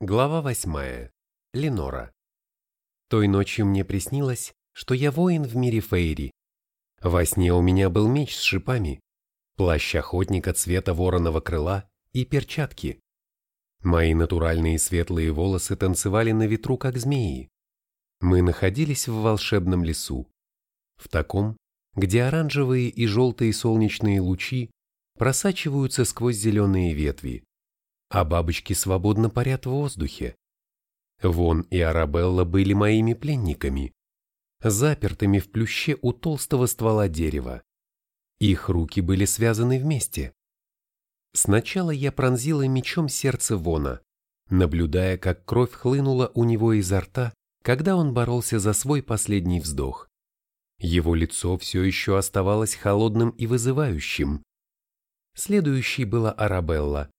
Глава восьмая. Ленора. Той ночью мне приснилось, что я воин в мире Фейри. Во сне у меня был меч с шипами, плащ охотника цвета вороного крыла и перчатки. Мои натуральные светлые волосы танцевали на ветру, как змеи. Мы находились в волшебном лесу. В таком, где оранжевые и желтые солнечные лучи просачиваются сквозь зеленые ветви а бабочки свободно парят в воздухе. Вон и Арабелла были моими пленниками, запертыми в плюще у толстого ствола дерева. Их руки были связаны вместе. Сначала я пронзила мечом сердце Вона, наблюдая, как кровь хлынула у него изо рта, когда он боролся за свой последний вздох. Его лицо все еще оставалось холодным и вызывающим. Следующей была Арабелла,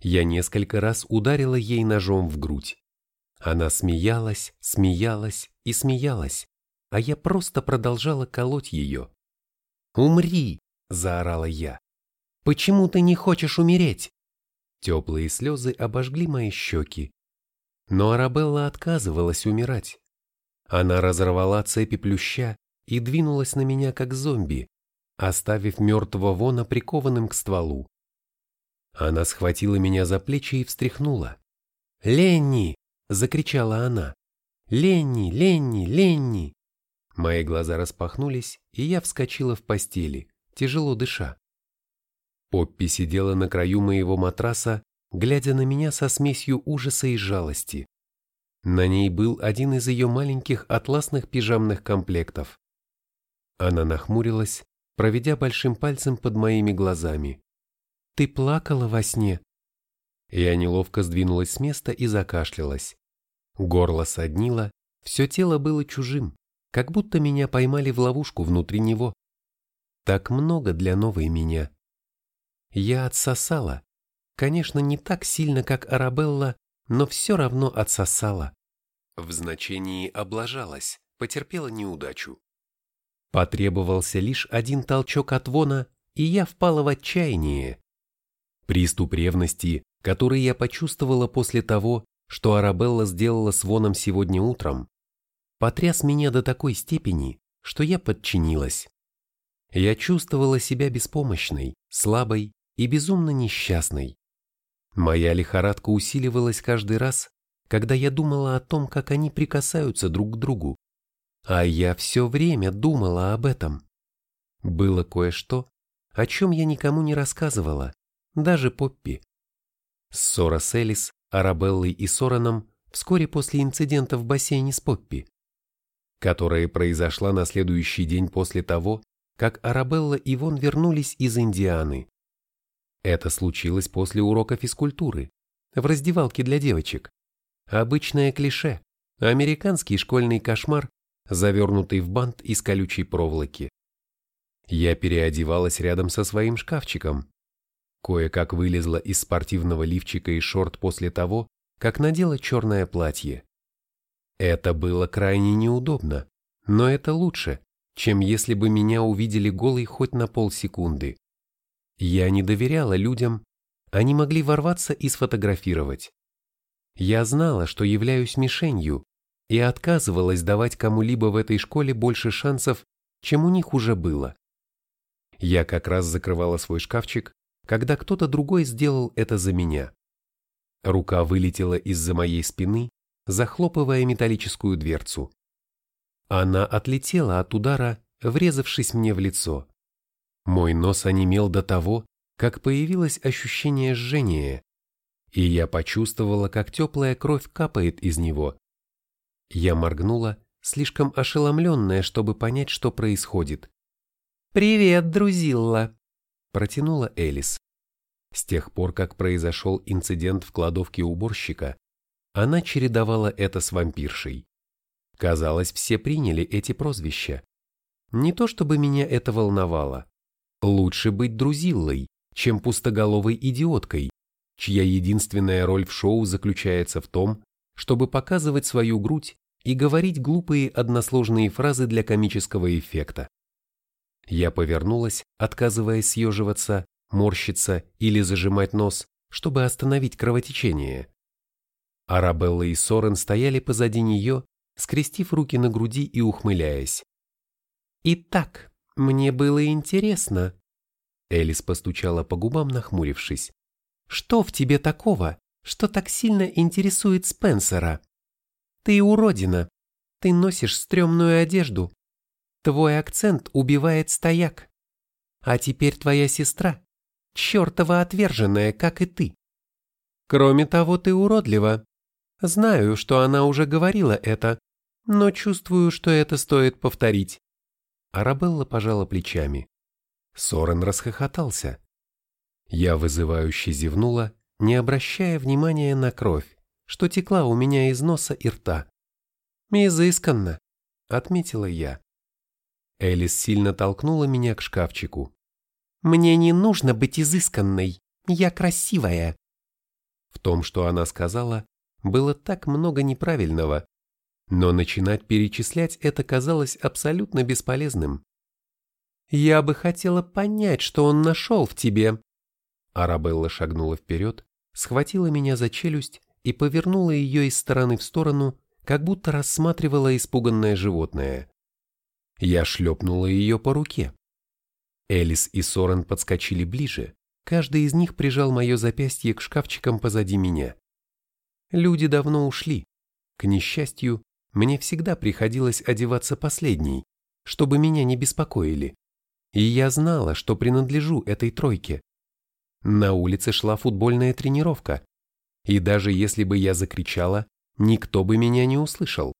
я несколько раз ударила ей ножом в грудь. Она смеялась, смеялась и смеялась, а я просто продолжала колоть ее. «Умри!» – заорала я. «Почему ты не хочешь умереть?» Теплые слезы обожгли мои щеки. Но Арабелла отказывалась умирать. Она разорвала цепи плюща и двинулась на меня как зомби, оставив мертвого Вона прикованным к стволу. Она схватила меня за плечи и встряхнула. «Ленни!» — закричала она. «Ленни! Ленни! Ленни!» Мои глаза распахнулись, и я вскочила в постели, тяжело дыша. Поппи сидела на краю моего матраса, глядя на меня со смесью ужаса и жалости. На ней был один из ее маленьких атласных пижамных комплектов. Она нахмурилась, проведя большим пальцем под моими глазами. Ты плакала во сне?» Я неловко сдвинулась с места и закашлялась. Горло соднило, все тело было чужим, как будто меня поймали в ловушку внутри него. Так много для новой меня. Я отсосала. Конечно, не так сильно, как Арабелла, но все равно отсосала. В значении облажалась, потерпела неудачу. Потребовался лишь один толчок от Вона, и я впала в отчаяние. Приступ ревности, который я почувствовала после того, что Арабелла сделала с Воном сегодня утром, потряс меня до такой степени, что я подчинилась. Я чувствовала себя беспомощной, слабой и безумно несчастной. Моя лихорадка усиливалась каждый раз, когда я думала о том, как они прикасаются друг к другу. А я все время думала об этом. Было кое-что, о чем я никому не рассказывала, даже Поппи. Ссора с Элис, Арабеллой и Сораном вскоре после инцидента в бассейне с Поппи, которая произошла на следующий день после того, как Арабелла и Вон вернулись из Индианы. Это случилось после урока физкультуры, в раздевалке для девочек. Обычное клише, американский школьный кошмар, завернутый в бант из колючей проволоки. Я переодевалась рядом со своим шкафчиком, Кое-как вылезла из спортивного лифчика и шорт после того, как надела черное платье. Это было крайне неудобно, но это лучше, чем если бы меня увидели голой хоть на полсекунды. Я не доверяла людям, они могли ворваться и сфотографировать. Я знала, что являюсь мишенью, и отказывалась давать кому-либо в этой школе больше шансов, чем у них уже было. Я как раз закрывала свой шкафчик, когда кто-то другой сделал это за меня. Рука вылетела из-за моей спины, захлопывая металлическую дверцу. Она отлетела от удара, врезавшись мне в лицо. Мой нос онемел до того, как появилось ощущение жжения, и я почувствовала, как теплая кровь капает из него. Я моргнула, слишком ошеломленная, чтобы понять, что происходит. «Привет, друзилла!» Протянула Элис. С тех пор, как произошел инцидент в кладовке уборщика, она чередовала это с вампиршей. Казалось, все приняли эти прозвища. Не то чтобы меня это волновало. Лучше быть друзиллой, чем пустоголовой идиоткой, чья единственная роль в шоу заключается в том, чтобы показывать свою грудь и говорить глупые односложные фразы для комического эффекта. Я повернулась, отказываясь съеживаться, морщиться или зажимать нос, чтобы остановить кровотечение. Арабелла и Сорен стояли позади нее, скрестив руки на груди и ухмыляясь. «Итак, мне было интересно». Элис постучала по губам, нахмурившись. «Что в тебе такого, что так сильно интересует Спенсера? Ты уродина. Ты носишь стрёмную одежду. Твой акцент убивает стояк. А теперь твоя сестра, чертова отверженная, как и ты. Кроме того, ты уродлива. Знаю, что она уже говорила это, но чувствую, что это стоит повторить. Арабелла пожала плечами. Сорен расхохотался. Я вызывающе зевнула, не обращая внимания на кровь, что текла у меня из носа и рта. «Изысканно», — отметила я. Элис сильно толкнула меня к шкафчику. «Мне не нужно быть изысканной, я красивая». В том, что она сказала, было так много неправильного, но начинать перечислять это казалось абсолютно бесполезным. «Я бы хотела понять, что он нашел в тебе». Арабелла шагнула вперед, схватила меня за челюсть и повернула ее из стороны в сторону, как будто рассматривала испуганное животное. Я шлепнула ее по руке. Элис и Сорен подскочили ближе, каждый из них прижал мое запястье к шкафчикам позади меня. Люди давно ушли. К несчастью, мне всегда приходилось одеваться последней, чтобы меня не беспокоили. И я знала, что принадлежу этой тройке. На улице шла футбольная тренировка, и даже если бы я закричала, никто бы меня не услышал.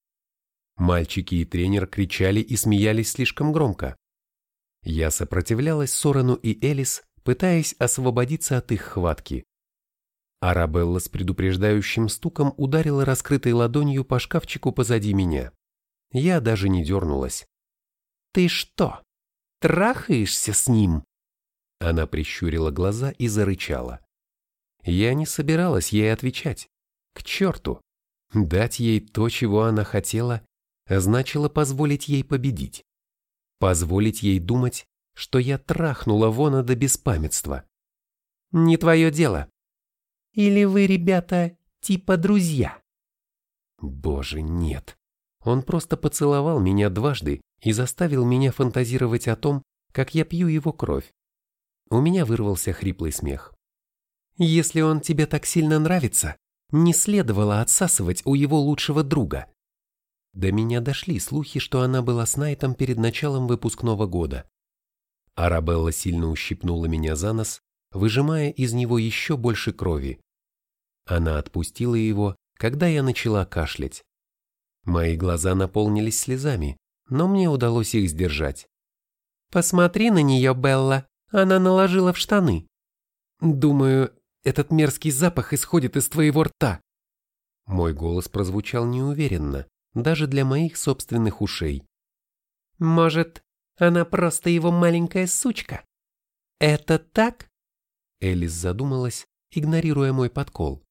Мальчики и тренер кричали и смеялись слишком громко. Я сопротивлялась Сорану и Элис, пытаясь освободиться от их хватки. Арабелла с предупреждающим стуком ударила раскрытой ладонью по шкафчику позади меня. Я даже не дернулась. «Ты что, трахаешься с ним?» Она прищурила глаза и зарычала. Я не собиралась ей отвечать. К черту! Дать ей то, чего она хотела, значило позволить ей победить. Позволить ей думать, что я трахнула Вона до беспамятства. «Не твое дело», или вы, ребята, типа друзья? Боже, нет. Он просто поцеловал меня дважды и заставил меня фантазировать о том, как я пью его кровь. У меня вырвался хриплый смех. Если он тебе так сильно нравится, не следовало отсасывать у его лучшего друга. До меня дошли слухи, что она была с Найтом перед началом выпускного года. Арабелла сильно ущипнула меня за нос, выжимая из него еще больше крови. Она отпустила его, когда я начала кашлять. Мои глаза наполнились слезами, но мне удалось их сдержать. «Посмотри на нее, Белла, она наложила в штаны». «Думаю, этот мерзкий запах исходит из твоего рта». Мой голос прозвучал неуверенно, даже для моих собственных ушей. «Может, она просто его маленькая сучка?» «Это так?» Элис задумалась, игнорируя мой подкол.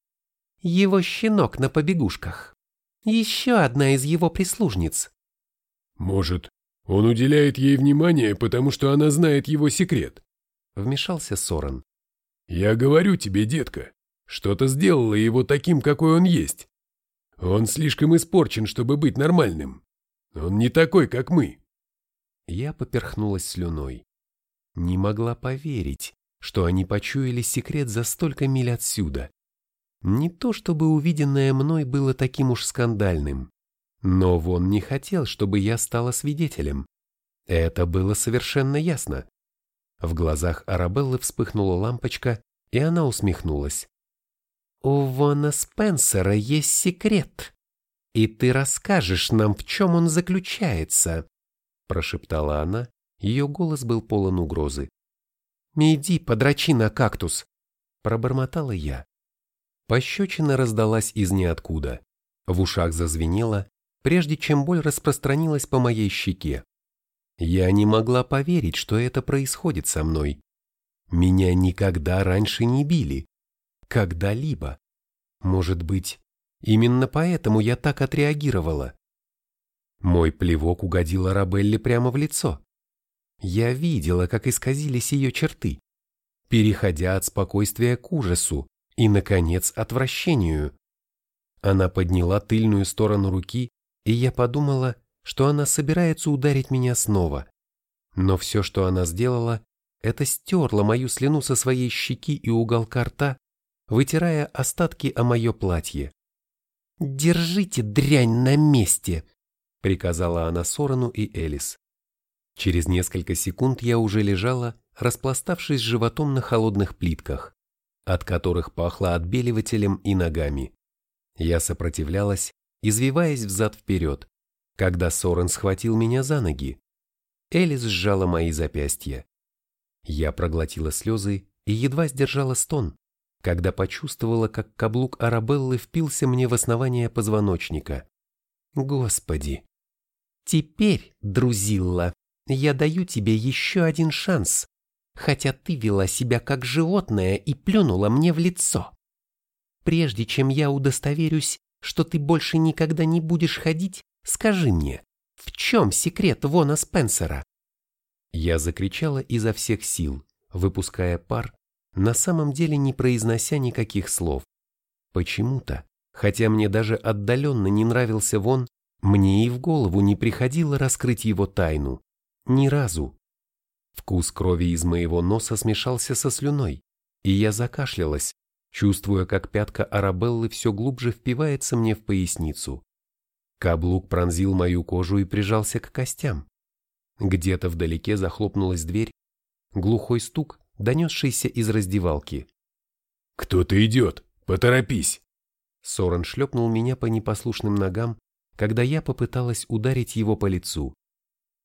«Его щенок на побегушках. Еще одна из его прислужниц». «Может, он уделяет ей внимание, потому что она знает его секрет?» Вмешался Сорен. «Я говорю тебе, детка, что-то сделало его таким, какой он есть. Он слишком испорчен, чтобы быть нормальным. Он не такой, как мы». Я поперхнулась слюной. Не могла поверить, что они почуяли секрет за столько миль отсюда. Не то чтобы увиденное мной было таким уж скандальным, но Вон не хотел, чтобы я стала свидетелем. Это было совершенно ясно. В глазах Арабеллы вспыхнула лампочка, и она усмехнулась. «У Вона Спенсера есть секрет, и ты расскажешь нам, в чем он заключается», прошептала она, ее голос был полон угрозы. «Иди, подрачи на кактус!» – пробормотала я. Пощечина раздалась из ниоткуда. В ушах зазвенело, прежде чем боль распространилась по моей щеке. Я не могла поверить, что это происходит со мной. Меня никогда раньше не били. Когда-либо. Может быть, именно поэтому я так отреагировала. Мой плевок угодил Арабелле прямо в лицо. Я видела, как исказились ее черты, переходя от спокойствия к ужасу и, наконец, отвращению. Она подняла тыльную сторону руки, и я подумала, что она собирается ударить меня снова. Но все, что она сделала, это стерла мою слюну со своей щеки и уголка рта, вытирая остатки о мое платье. «Держите дрянь на месте!» — приказала она Сорану и Элис. Через несколько секунд я уже лежала, распластавшись животом на холодных плитках, от которых пахло отбеливателем и ногами. Я сопротивлялась, извиваясь взад-вперед, когда Сорен схватил меня за ноги. Элис сжала мои запястья. Я проглотила слезы и едва сдержала стон, когда почувствовала, как каблук Арабеллы впился мне в основание позвоночника. Господи! Теперь, друзилла, я даю тебе еще один шанс, хотя ты вела себя как животное и плюнула мне в лицо. Прежде чем я удостоверюсь, что ты больше никогда не будешь ходить, скажи мне, в чем секрет Вона Спенсера? Я закричала изо всех сил, выпуская пар, на самом деле не произнося никаких слов. Почему-то, хотя мне даже отдаленно не нравился Вон, мне и в голову не приходило раскрыть его тайну. Ни разу. Вкус крови из моего носа смешался со слюной, и я закашлялась, чувствуя, как пятка Арабеллы все глубже впивается мне в поясницу. Каблук пронзил мою кожу и прижался к костям. Где-то вдалеке захлопнулась дверь, глухой стук, донесшийся из раздевалки. «Кто-то идет! Поторопись!» Сорен шлепнул меня по непослушным ногам, когда я попыталась ударить его по лицу.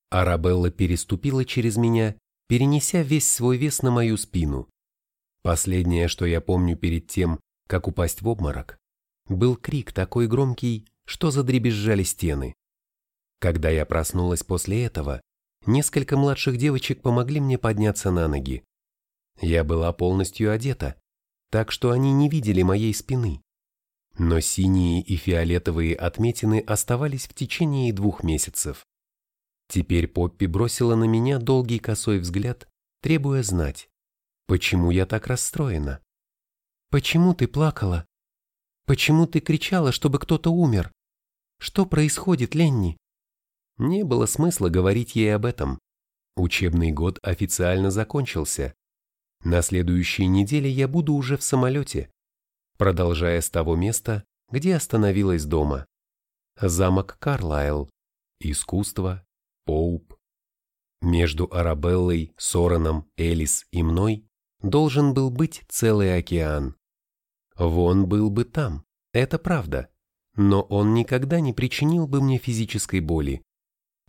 Арабелла переступила через меня, перенеся весь свой вес на мою спину. Последнее, что я помню перед тем, как упасть в обморок, был крик такой громкий, что задребезжали стены. Когда я проснулась после этого, несколько младших девочек помогли мне подняться на ноги. Я была полностью одета, так что они не видели моей спины. Но синие и фиолетовые отметины оставались в течение двух месяцев. Теперь Поппи бросила на меня долгий косой взгляд, требуя знать, почему я так расстроена. «Почему ты плакала? Почему ты кричала, чтобы кто-то умер? Что происходит, Ленни?» Не было смысла говорить ей об этом. Учебный год официально закончился. На следующей неделе я буду уже в самолете, продолжая с того места, где остановилась дома. Замок Карлайл. Искусство, Поуп. Между Арабеллой, Сораном, Элис и мной должен был быть целый океан. Вон был бы там, это правда, но он никогда не причинил бы мне физической боли.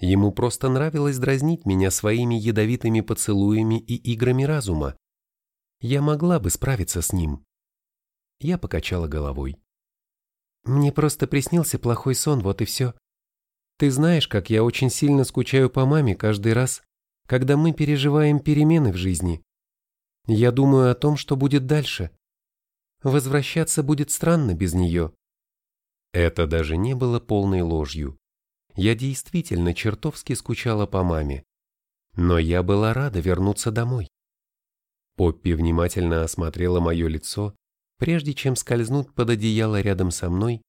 Ему просто нравилось дразнить меня своими ядовитыми поцелуями и играми разума. Я могла бы справиться с ним. Я покачала головой. Мне просто приснился плохой сон, вот и все. Ты знаешь, как я очень сильно скучаю по маме каждый раз, когда мы переживаем перемены в жизни. Я думаю о том, что будет дальше. Возвращаться будет странно без нее. Это даже не было полной ложью. Я действительно чертовски скучала по маме. Но я была рада вернуться домой. Поппи внимательно осмотрела мое лицо, прежде чем скользнуть под одеяло рядом со мной,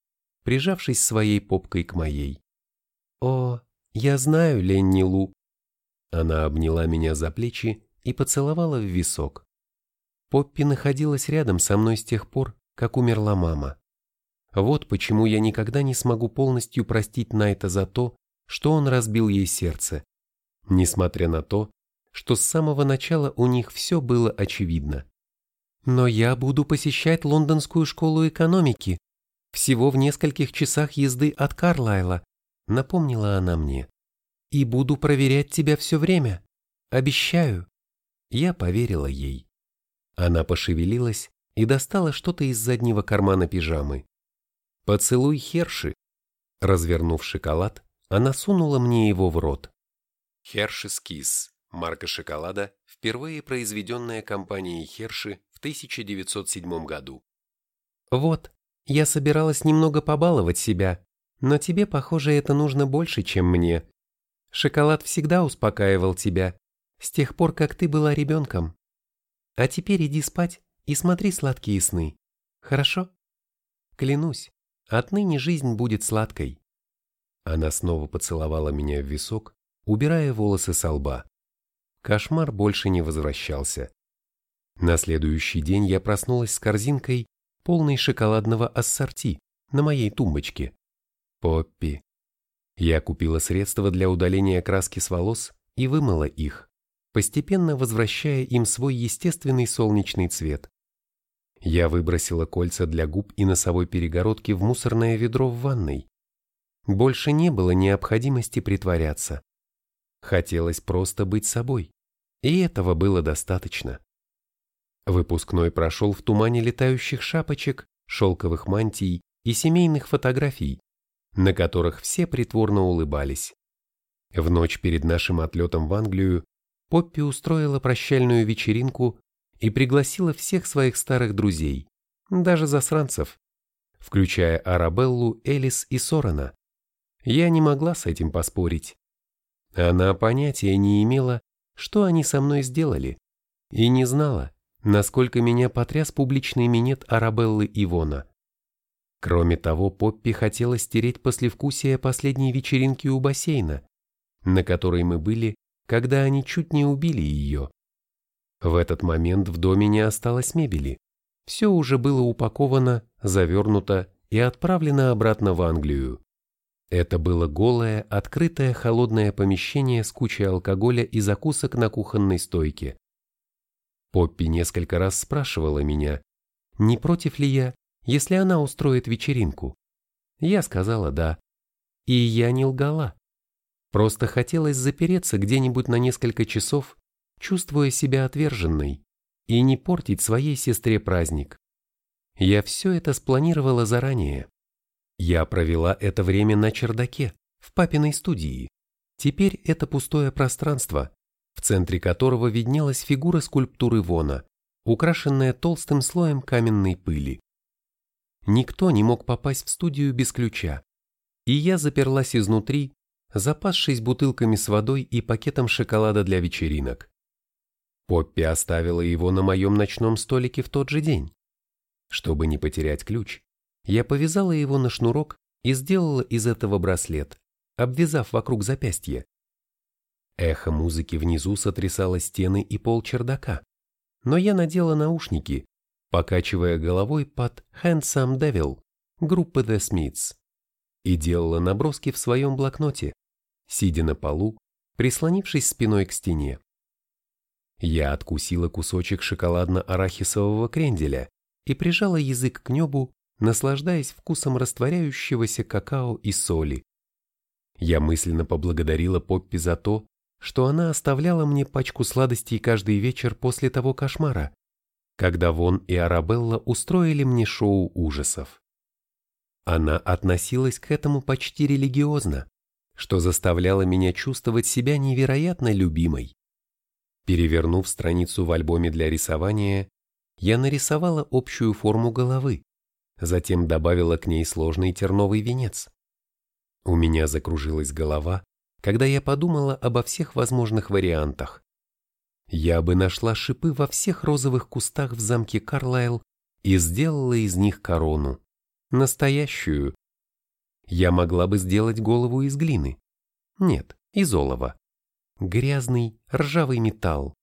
прижавшись своей попкой к моей. «О, я знаю, Ленни Лу». Она обняла меня за плечи и поцеловала в висок. Поппи находилась рядом со мной с тех пор, как умерла мама. Вот почему я никогда не смогу полностью простить Найта за то, что он разбил ей сердце, несмотря на то, что с самого начала у них все было очевидно. Но я буду посещать лондонскую школу экономики, всего в нескольких часах езды от Карлайла, напомнила она мне. «И буду проверять тебя все время. Обещаю». Я поверила ей. Она пошевелилась и достала что-то из заднего кармана пижамы. «Поцелуй Херши». Развернув шоколад, она сунула мне его в рот. Херши Кис, марка шоколада, впервые произведенная компанией Херши в 1907 году. «Вот, я собиралась немного побаловать себя, но тебе, похоже, это нужно больше, чем мне. Шоколад всегда успокаивал тебя, с тех пор, как ты была ребенком. А теперь иди спать и смотри сладкие сны. Хорошо? Клянусь, Отныне жизнь будет сладкой. Она снова поцеловала меня в висок, убирая волосы со лба. Кошмар больше не возвращался. На следующий день я проснулась с корзинкой, полной шоколадного ассорти, на моей тумбочке. Поппи. Я купила средства для удаления краски с волос и вымыла их, постепенно возвращая им свой естественный солнечный цвет. Я выбросила кольца для губ и носовой перегородки в мусорное ведро в ванной. Больше не было необходимости притворяться. Хотелось просто быть собой, и этого было достаточно. Выпускной прошел в тумане летающих шапочек, шелковых мантий и семейных фотографий, на которых все притворно улыбались. В ночь перед нашим отлетом в Англию Поппи устроила прощальную вечеринку и пригласила всех своих старых друзей, даже засранцев, включая Арабеллу, Элис и Сорена. Я не могла с этим поспорить. Она понятия не имела, что они со мной сделали, и не знала, насколько меня потряс публичный минет Арабеллы Ивона. Кроме того, Поппи хотела стереть послевкусие последней вечеринки у бассейна, на которой мы были, когда они чуть не убили ее. В этот момент в доме не осталось мебели. Все уже было упаковано, завернуто и отправлено обратно в Англию. Это было голое, открытое холодное помещение с кучей алкоголя и закусок на кухонной стойке. Поппи несколько раз спрашивала меня, не против ли я, если она устроит вечеринку. Я сказала «да». И я не лгала. Просто хотелось запереться где-нибудь на несколько часов, чувствуя себя отверженной, и не портить своей сестре праздник. Я все это спланировала заранее. Я провела это время на чердаке, в папиной студии. Теперь это пустое пространство, в центре которого виднелась фигура скульптуры Вона, украшенная толстым слоем каменной пыли. Никто не мог попасть в студию без ключа, и я заперлась изнутри, запасшись бутылками с водой и пакетом шоколада для вечеринок. Поппи оставила его на моем ночном столике в тот же день. Чтобы не потерять ключ, я повязала его на шнурок и сделала из этого браслет, обвязав вокруг запястья. Эхо музыки внизу сотрясало стены и пол чердака, но я надела наушники, покачивая головой под «Handsome Devil» группы The Smiths и делала наброски в своем блокноте, сидя на полу, прислонившись спиной к стене. Я откусила кусочек шоколадно-арахисового кренделя и прижала язык к небу, наслаждаясь вкусом растворяющегося какао и соли. Я мысленно поблагодарила Поппи за то, что она оставляла мне пачку сладостей каждый вечер после того кошмара, когда Вон и Арабелла устроили мне шоу ужасов. Она относилась к этому почти религиозно, что заставляло меня чувствовать себя невероятно любимой. Перевернув страницу в альбоме для рисования, я нарисовала общую форму головы, затем добавила к ней сложный терновый венец. У меня закружилась голова, когда я подумала обо всех возможных вариантах. Я бы нашла шипы во всех розовых кустах в замке Карлайл и сделала из них корону. Настоящую. Я могла бы сделать голову из глины. Нет, из олова. Грязный, ржавый металл.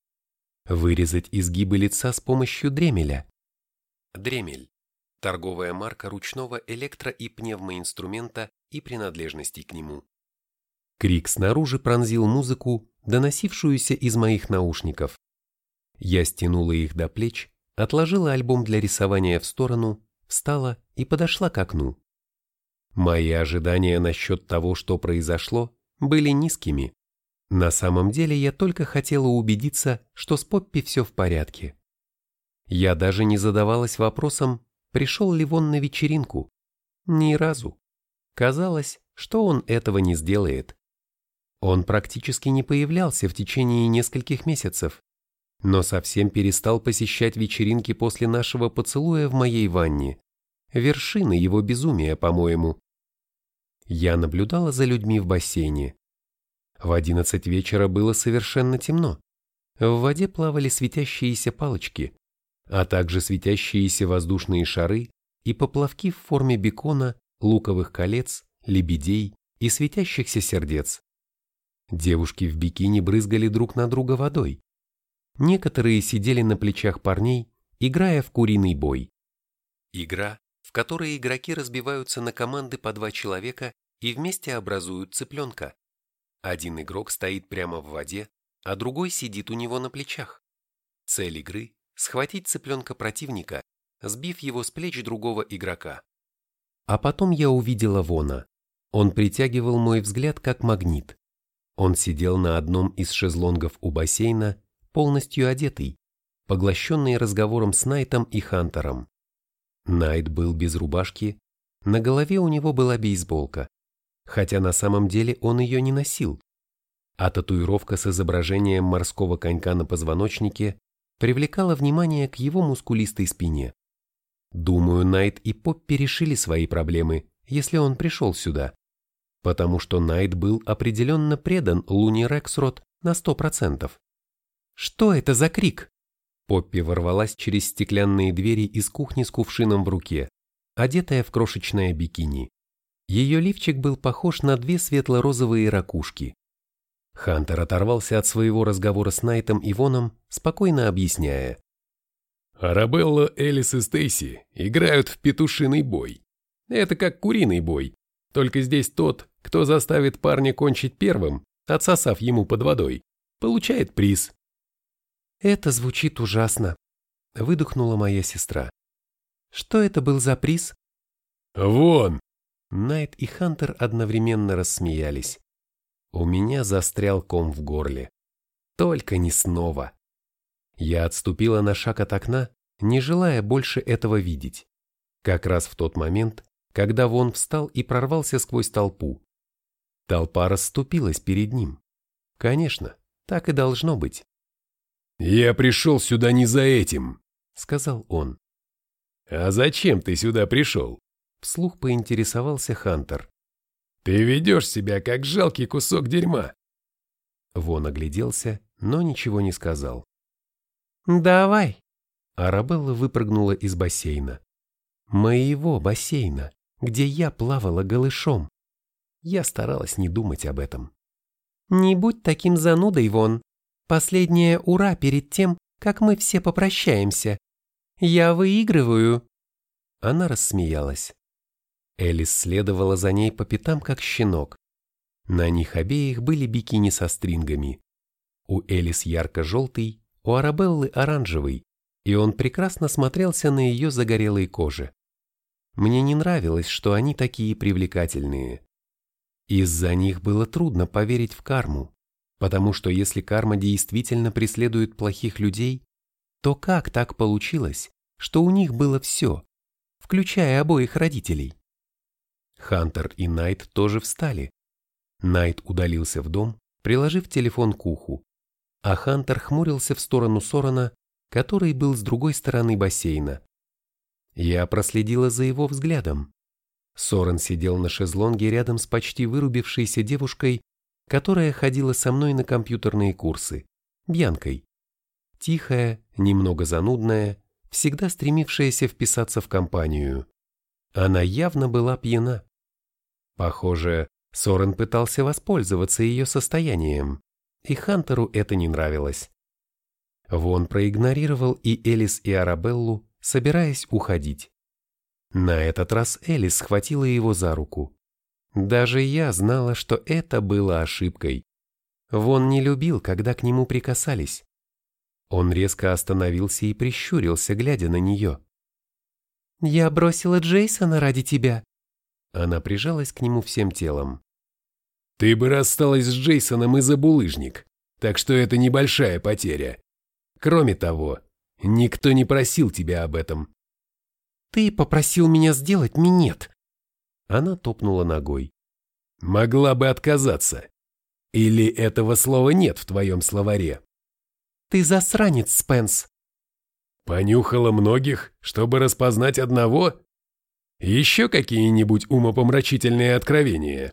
Вырезать изгибы лица с помощью дремеля. Дремель – торговая марка ручного электро- и пневмоинструмента и принадлежностей к нему. Крик снаружи пронзил музыку, доносившуюся из моих наушников. Я стянула их до плеч, отложила альбом для рисования в сторону, встала и подошла к окну. Мои ожидания насчет того, что произошло, были низкими. На самом деле я только хотела убедиться, что с Поппи все в порядке. Я даже не задавалась вопросом, пришел ли он на вечеринку. Ни разу. Казалось, что он этого не сделает. Он практически не появлялся в течение нескольких месяцев, но совсем перестал посещать вечеринки после нашего поцелуя в моей ванне. Вершина его безумия, по-моему. Я наблюдала за людьми в бассейне. В одиннадцать вечера было совершенно темно. В воде плавали светящиеся палочки, а также светящиеся воздушные шары и поплавки в форме бекона, луковых колец, лебедей и светящихся сердец. Девушки в бикини брызгали друг на друга водой. Некоторые сидели на плечах парней, играя в куриный бой. Игра, в которой игроки разбиваются на команды по два человека и вместе образуют цыпленка. Один игрок стоит прямо в воде, а другой сидит у него на плечах. Цель игры – схватить цыпленка противника, сбив его с плеч другого игрока. А потом я увидела Вона. Он притягивал мой взгляд как магнит. Он сидел на одном из шезлонгов у бассейна, полностью одетый, поглощенный разговором с Найтом и Хантером. Найт был без рубашки, на голове у него была бейсболка, хотя на самом деле он ее не носил. А татуировка с изображением морского конька на позвоночнике привлекала внимание к его мускулистой спине. Думаю, Найт и Поппи решили свои проблемы, если он пришел сюда потому что Найт был определенно предан Луни Рексрот на сто процентов. «Что это за крик?» Поппи ворвалась через стеклянные двери из кухни с кувшином в руке, одетая в крошечное бикини. Ее лифчик был похож на две светло-розовые ракушки. Хантер оторвался от своего разговора с Найтом и Воном, спокойно объясняя. «Арабелла, Элис и Стейси играют в петушиный бой. Это как куриный бой, только здесь тот, кто заставит парня кончить первым, отсосав ему под водой, получает приз. Это звучит ужасно, выдохнула моя сестра. Что это был за приз? Вон! Найт и Хантер одновременно рассмеялись. У меня застрял ком в горле. Только не снова. Я отступила на шаг от окна, не желая больше этого видеть. Как раз в тот момент, когда Вон встал и прорвался сквозь толпу. Толпа расступилась перед ним. Конечно, так и должно быть. «Я пришел сюда не за этим», — сказал он. «А зачем ты сюда пришел?» — вслух поинтересовался Хантер. «Ты ведешь себя, как жалкий кусок дерьма». Вон огляделся, но ничего не сказал. «Давай!» Арабелла выпрыгнула из бассейна. Моего бассейна где я плавала голышом. Я старалась не думать об этом. «Не будь таким занудой, Вон. Последнее ура перед тем, как мы все попрощаемся. Я выигрываю». Она рассмеялась. Элис следовала за ней по пятам, как щенок. На них обеих были бикини со стрингами. У Элис ярко-желтый, у Арабеллы оранжевый, и он прекрасно смотрелся на ее загорелой коже. Мне не нравилось, что они такие привлекательные. Из-за них было трудно поверить в карму, потому что если карма действительно преследует плохих людей, то как так получилось, что у них было все, включая обоих родителей? Хантер и Найт тоже встали. Найт удалился в дом, приложив телефон к уху, а Хантер хмурился в сторону Сорона, который был с другой стороны бассейна. Я проследила за его взглядом. Сорен сидел на шезлонге рядом с почти вырубившейся девушкой, которая ходила со мной на компьютерные курсы, Бьянкой. Тихая, немного занудная, всегда стремившаяся вписаться в компанию. Она явно была пьяна. Похоже, Сорен пытался воспользоваться ее состоянием, и Хантеру это не нравилось. Вон проигнорировал и Элис, и Арабеллу, собираясь уходить. На этот раз Элис схватила его за руку. Даже я знала, что это было ошибкой. Вон не любил, когда к нему прикасались. Он резко остановился и прищурился, глядя на нее. «Я бросила Джейсона ради тебя». Она прижалась к нему всем телом. «Ты бы рассталась с Джейсоном из-за булыжник, так что это небольшая потеря. Кроме того, Никто не просил тебя об этом. Ты попросил меня сделать минет. Она топнула ногой. Могла бы отказаться. Или этого слова нет в твоем словаре? Ты засранец, Спенс. Понюхала многих, чтобы распознать одного? Еще какие-нибудь умопомрачительные откровения?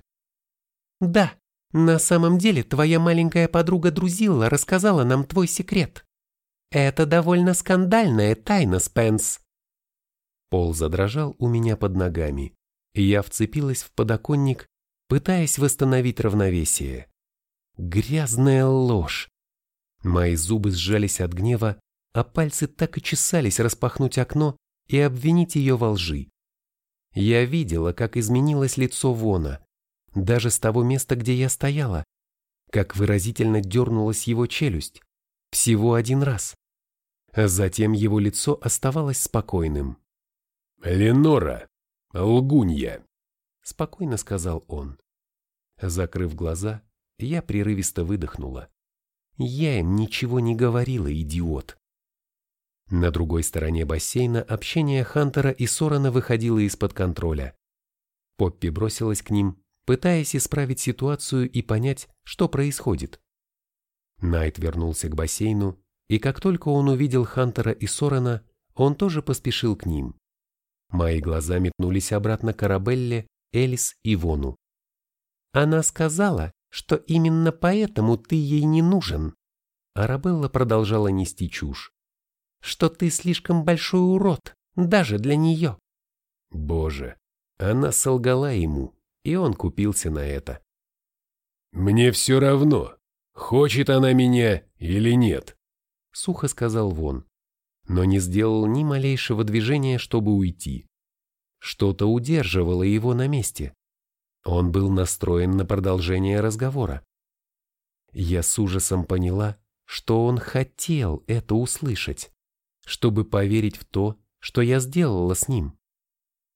Да, на самом деле твоя маленькая подруга Друзилла рассказала нам твой секрет. Это довольно скандальная тайна, Спенс. Пол задрожал у меня под ногами. и я вцепилась в подоконник, пытаясь восстановить равновесие. Грязная ложь. Мои зубы сжались от гнева, а пальцы так и чесались распахнуть окно и обвинить ее во лжи. Я видела, как изменилось лицо Вона, даже с того места, где я стояла, как выразительно дернулась его челюсть. Всего один раз. Затем его лицо оставалось спокойным. «Ленора, лгунья», — спокойно сказал он. Закрыв глаза, я прерывисто выдохнула. Я им ничего не говорила, идиот. На другой стороне бассейна общение Хантера и Сорона выходило из-под контроля. Поппи бросилась к ним, пытаясь исправить ситуацию и понять, что происходит. Найт вернулся к бассейну, и как только он увидел Хантера и Сорона, он тоже поспешил к ним. Мои глаза метнулись обратно к Арабелле, Элис и Вону. Она сказала, что именно поэтому ты ей не нужен. Арабелла продолжала нести чушь. Что ты слишком большой урод, даже для нее. Боже, она солгала ему, и он купился на это. «Мне все равно, хочет она меня или нет», — сухо сказал Вон, но не сделал ни малейшего движения, чтобы уйти. Что-то удерживало его на месте. Он был настроен на продолжение разговора. Я с ужасом поняла, что он хотел это услышать, чтобы поверить в то, что я сделала с ним.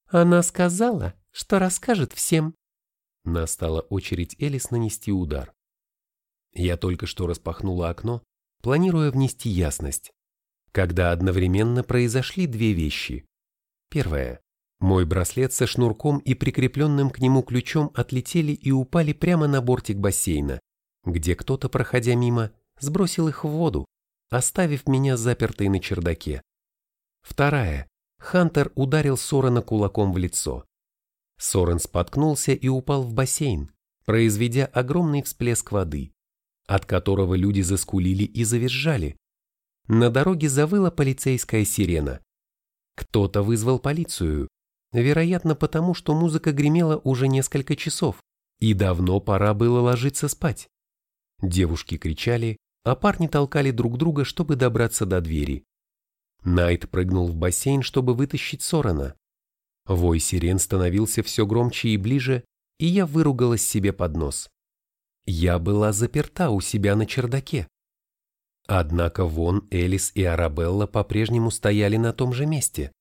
Она сказала, что расскажет всем. Настала очередь Элис нанести удар. Я только что распахнула окно, планируя внести ясность, когда одновременно произошли две вещи. Первое. Мой браслет со шнурком и прикрепленным к нему ключом отлетели и упали прямо на бортик бассейна, где кто-то, проходя мимо, сбросил их в воду, оставив меня запертой на чердаке. Вторая. Хантер ударил Сорена кулаком в лицо. Сорен споткнулся и упал в бассейн, произведя огромный всплеск воды, от которого люди заскулили и завизжали. На дороге завыла полицейская сирена. Кто-то вызвал полицию, вероятно потому, что музыка гремела уже несколько часов, и давно пора было ложиться спать. Девушки кричали, а парни толкали друг друга, чтобы добраться до двери. Найт прыгнул в бассейн, чтобы вытащить Сорона. Вой сирен становился все громче и ближе, и я выругалась себе под нос. Я была заперта у себя на чердаке. Однако Вон, Элис и Арабелла по-прежнему стояли на том же месте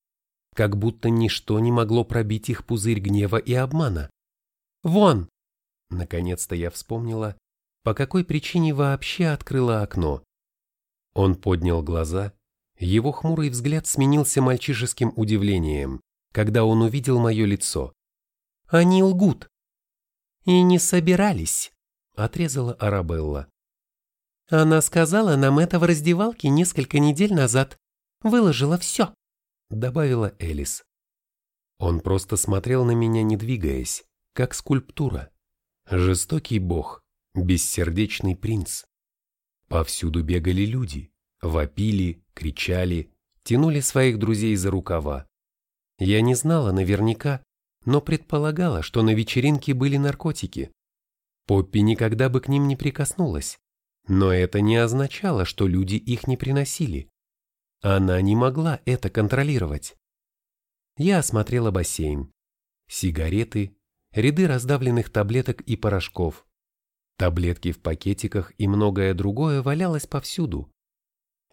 как будто ничто не могло пробить их пузырь гнева и обмана. «Вон!» Наконец-то я вспомнила, по какой причине вообще открыла окно. Он поднял глаза, его хмурый взгляд сменился мальчишеским удивлением, когда он увидел мое лицо. «Они лгут!» «И не собирались», — отрезала Арабелла. «Она сказала нам это в раздевалке несколько недель назад. Выложила все» добавила Элис. Он просто смотрел на меня, не двигаясь, как скульптура. Жестокий бог, бессердечный принц. Повсюду бегали люди, вопили, кричали, тянули своих друзей за рукава. Я не знала наверняка, но предполагала, что на вечеринке были наркотики. Поппи никогда бы к ним не прикоснулась, но это не означало, что люди их не приносили. Она не могла это контролировать. Я осмотрела бассейн. Сигареты, ряды раздавленных таблеток и порошков. Таблетки в пакетиках и многое другое валялось повсюду.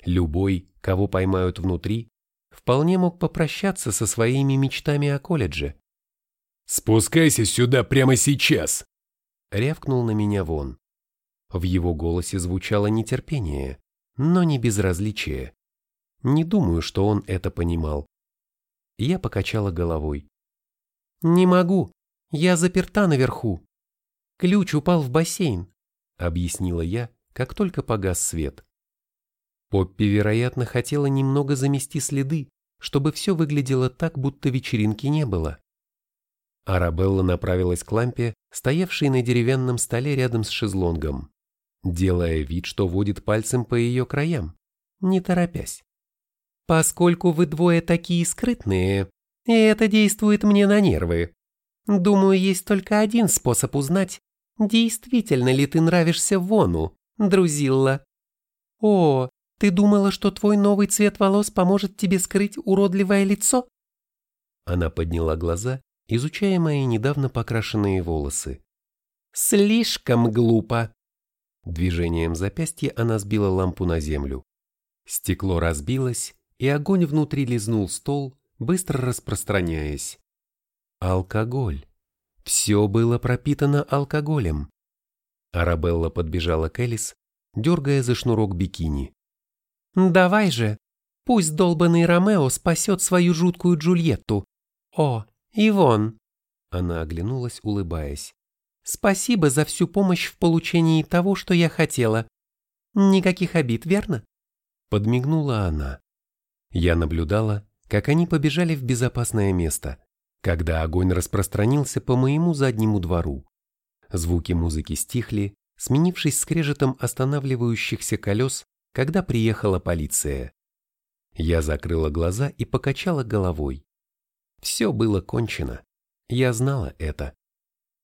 Любой, кого поймают внутри, вполне мог попрощаться со своими мечтами о колледже. «Спускайся сюда прямо сейчас!» Рявкнул на меня вон. В его голосе звучало нетерпение, но не безразличие. Не думаю, что он это понимал. Я покачала головой. «Не могу, я заперта наверху. Ключ упал в бассейн», — объяснила я, как только погас свет. Поппи, вероятно, хотела немного замести следы, чтобы все выглядело так, будто вечеринки не было. Арабелла направилась к лампе, стоявшей на деревянном столе рядом с шезлонгом, делая вид, что водит пальцем по ее краям, не торопясь поскольку вы двое такие скрытные, и это действует мне на нервы. Думаю, есть только один способ узнать, действительно ли ты нравишься Вону, Друзилла. О, ты думала, что твой новый цвет волос поможет тебе скрыть уродливое лицо? Она подняла глаза, изучая мои недавно покрашенные волосы. Слишком глупо. Движением запястья она сбила лампу на землю. Стекло разбилось, и огонь внутри лизнул стол, быстро распространяясь. Алкоголь. Все было пропитано алкоголем. Арабелла подбежала к Элис, дергая за шнурок бикини. «Давай же, пусть долбанный Ромео спасет свою жуткую Джульетту. О, Ивон!» Она оглянулась, улыбаясь. «Спасибо за всю помощь в получении того, что я хотела. Никаких обид, верно?» Подмигнула она. Я наблюдала, как они побежали в безопасное место, когда огонь распространился по моему заднему двору. Звуки музыки стихли, сменившись скрежетом останавливающихся колес, когда приехала полиция. Я закрыла глаза и покачала головой. Все было кончено. Я знала это.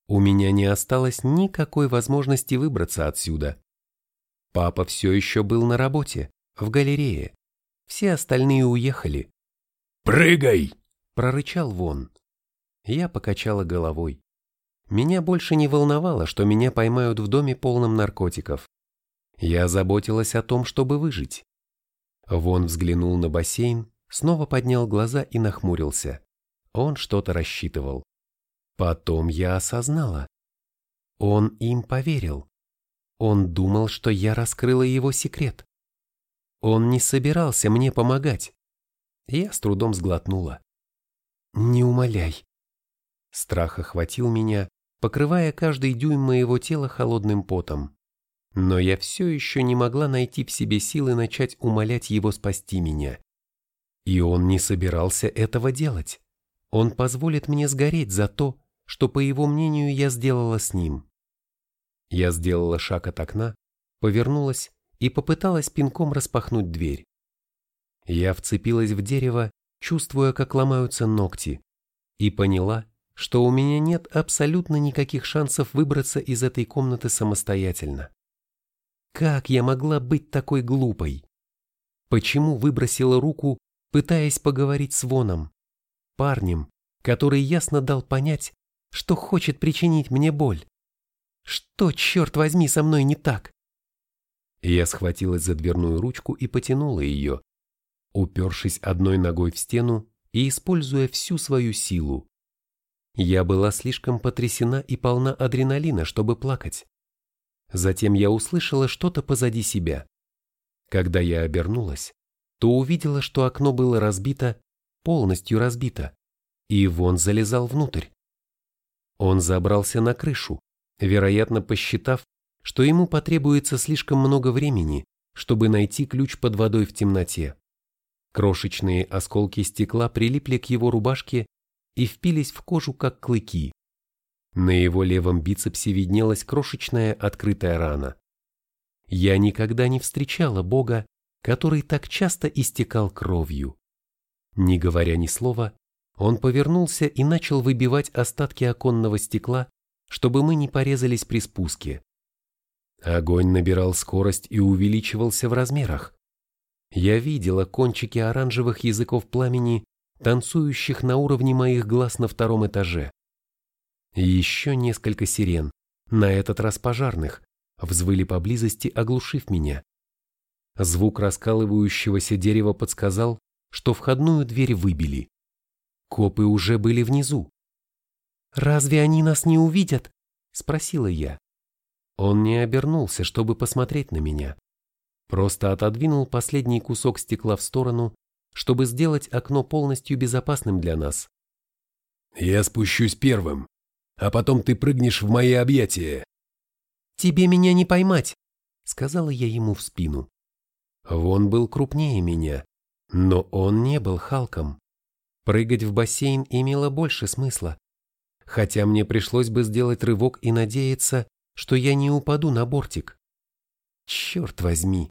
У меня не осталось никакой возможности выбраться отсюда. Папа все еще был на работе, в галерее. Все остальные уехали. «Прыгай!» – прорычал Вон. Я покачала головой. Меня больше не волновало, что меня поймают в доме полном наркотиков. Я заботилась о том, чтобы выжить. Вон взглянул на бассейн, снова поднял глаза и нахмурился. Он что-то рассчитывал. Потом я осознала. Он им поверил. Он думал, что я раскрыла его секрет. Он не собирался мне помогать. Я с трудом сглотнула. «Не умоляй». Страх охватил меня, покрывая каждый дюйм моего тела холодным потом. Но я все еще не могла найти в себе силы начать умолять его спасти меня. И он не собирался этого делать. Он позволит мне сгореть за то, что, по его мнению, я сделала с ним. Я сделала шаг от окна, повернулась и попыталась пинком распахнуть дверь. Я вцепилась в дерево, чувствуя, как ломаются ногти, и поняла, что у меня нет абсолютно никаких шансов выбраться из этой комнаты самостоятельно. Как я могла быть такой глупой? Почему выбросила руку, пытаясь поговорить с Воном, парнем, который ясно дал понять, что хочет причинить мне боль? Что, черт возьми, со мной не так? Я схватилась за дверную ручку и потянула ее, упершись одной ногой в стену и используя всю свою силу. Я была слишком потрясена и полна адреналина, чтобы плакать. Затем я услышала что-то позади себя. Когда я обернулась, то увидела, что окно было разбито, полностью разбито, и Вон залезал внутрь. Он забрался на крышу, вероятно, посчитав, что ему потребуется слишком много времени, чтобы найти ключ под водой в темноте. Крошечные осколки стекла прилипли к его рубашке и впились в кожу, как клыки. На его левом бицепсе виднелась крошечная открытая рана. Я никогда не встречала Бога, который так часто истекал кровью. Не говоря ни слова, он повернулся и начал выбивать остатки оконного стекла, чтобы мы не порезались при спуске. Огонь набирал скорость и увеличивался в размерах. Я видела кончики оранжевых языков пламени, танцующих на уровне моих глаз на втором этаже. Еще несколько сирен, на этот раз пожарных, взвыли поблизости, оглушив меня. Звук раскалывающегося дерева подсказал, что входную дверь выбили. Копы уже были внизу. «Разве они нас не увидят?» – спросила я. Он не обернулся, чтобы посмотреть на меня. Просто отодвинул последний кусок стекла в сторону, чтобы сделать окно полностью безопасным для нас. «Я спущусь первым, а потом ты прыгнешь в мои объятия». «Тебе меня не поймать», — сказала я ему в спину. Вон был крупнее меня, но он не был Халком. Прыгать в бассейн имело больше смысла. Хотя мне пришлось бы сделать рывок и надеяться, что я не упаду на бортик. Черт возьми,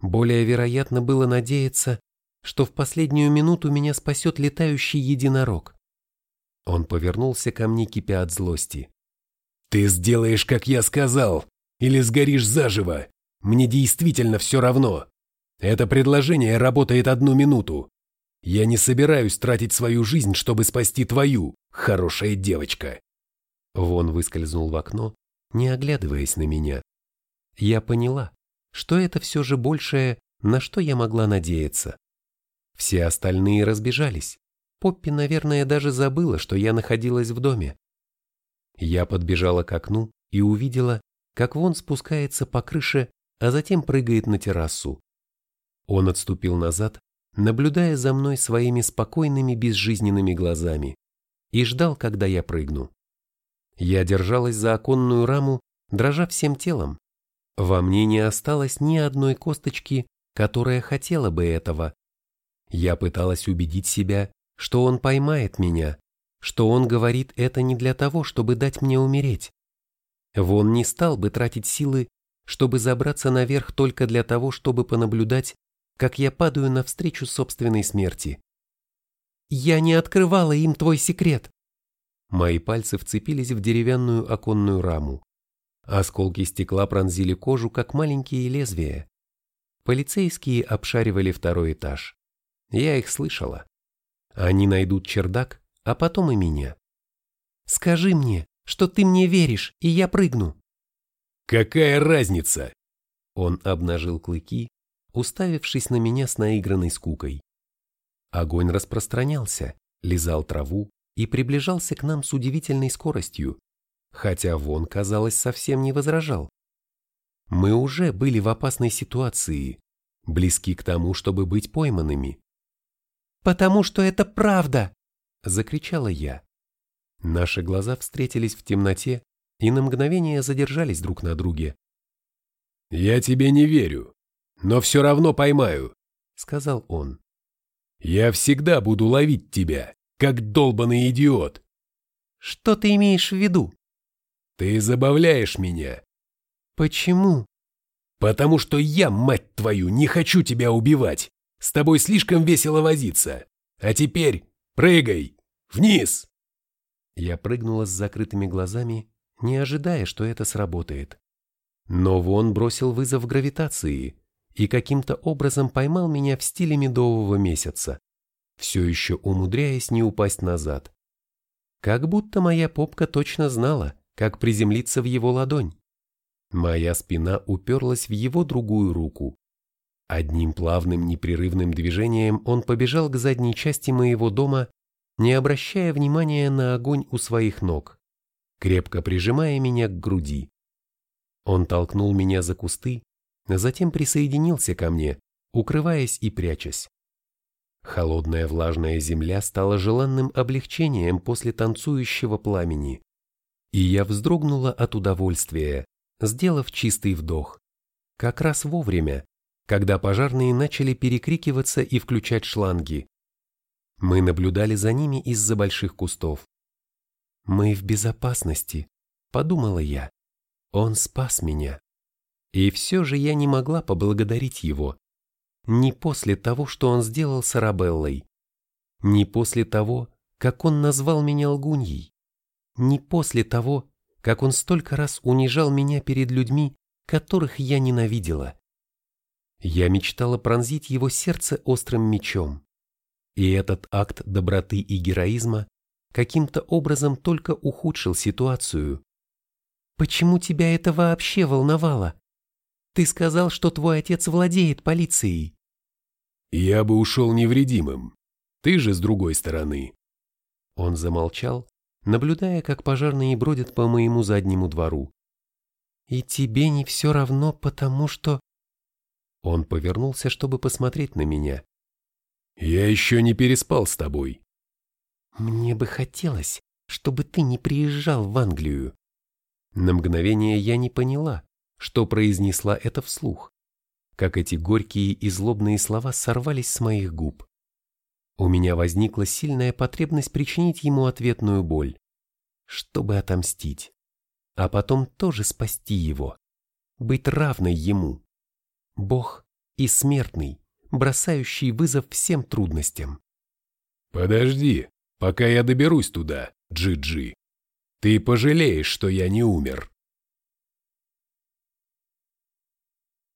более вероятно было надеяться, что в последнюю минуту меня спасет летающий единорог. Он повернулся ко мне, кипя от злости. «Ты сделаешь, как я сказал, или сгоришь заживо. Мне действительно все равно. Это предложение работает одну минуту. Я не собираюсь тратить свою жизнь, чтобы спасти твою, хорошая девочка». Вон выскользнул в окно, не оглядываясь на меня. Я поняла, что это все же большее, на что я могла надеяться. Все остальные разбежались. Поппи, наверное, даже забыла, что я находилась в доме. Я подбежала к окну и увидела, как Вон спускается по крыше, а затем прыгает на террасу. Он отступил назад, наблюдая за мной своими спокойными безжизненными глазами, и ждал, когда я прыгну. Я держалась за оконную раму, дрожа всем телом. Во мне не осталось ни одной косточки, которая хотела бы этого. Я пыталась убедить себя, что он поймает меня, что он говорит это не для того, чтобы дать мне умереть. Вон не стал бы тратить силы, чтобы забраться наверх только для того, чтобы понаблюдать, как я падаю навстречу собственной смерти. «Я не открывала им твой секрет!» Мои пальцы вцепились в деревянную оконную раму. Осколки стекла пронзили кожу, как маленькие лезвия. Полицейские обшаривали второй этаж. Я их слышала. Они найдут чердак, а потом и меня. Скажи мне, что ты мне веришь, и я прыгну. Какая разница? Он обнажил клыки, уставившись на меня с наигранной скукой. Огонь распространялся, лизал траву и приближался к нам с удивительной скоростью, хотя Вон, казалось, совсем не возражал. Мы уже были в опасной ситуации, близки к тому, чтобы быть пойманными. «Потому что это правда!» – закричала я. Наши глаза встретились в темноте и на мгновение задержались друг на друге. «Я тебе не верю, но все равно поймаю», – сказал он. «Я всегда буду ловить тебя, как долбанный идиот». «Что ты имеешь в виду?» «Ты забавляешь меня». «Почему?» «Потому что я, мать твою, не хочу тебя убивать. С тобой слишком весело возиться. А теперь прыгай! Вниз!» Я прыгнула с закрытыми глазами, не ожидая, что это сработает. Но Вон бросил вызов гравитации и каким-то образом поймал меня в стиле медового месяца, все еще умудряясь не упасть назад. Как будто моя попка точно знала, как приземлиться в его ладонь. Моя спина уперлась в его другую руку. Одним плавным непрерывным движением он побежал к задней части моего дома, не обращая внимания на огонь у своих ног, крепко прижимая меня к груди. Он толкнул меня за кусты, затем присоединился ко мне, укрываясь и прячась. Холодная влажная земля стала желанным облегчением после танцующего пламени, и я вздрогнула от удовольствия, сделав чистый вдох. Как раз вовремя, когда пожарные начали перекрикиваться и включать шланги. Мы наблюдали за ними из-за больших кустов. «Мы в безопасности», — подумала я. «Он спас меня». И все же я не могла поблагодарить его. Не после того, что он сделал с Арабеллой. Не после того, как он назвал меня лгуньей. Не после того, как он столько раз унижал меня перед людьми, которых я ненавидела. Я мечтала пронзить его сердце острым мечом. И этот акт доброты и героизма каким-то образом только ухудшил ситуацию. «Почему тебя это вообще волновало? Ты сказал, что твой отец владеет полицией». «Я бы ушел невредимым. Ты же с другой стороны». Он замолчал, наблюдая, как пожарные бродят по моему заднему двору. «И тебе не все равно, потому что...» Он повернулся, чтобы посмотреть на меня. «Я еще не переспал с тобой». «Мне бы хотелось, чтобы ты не приезжал в Англию». На мгновение я не поняла, что произнесла это вслух, как эти горькие и злобные слова сорвались с моих губ. У меня возникла сильная потребность причинить ему ответную боль, чтобы отомстить, а потом тоже спасти его, быть равной ему. Бог и смертный, бросающий вызов всем трудностям. «Подожди, пока я доберусь туда», Джи-Джи. Ты пожалеешь, что я не умер.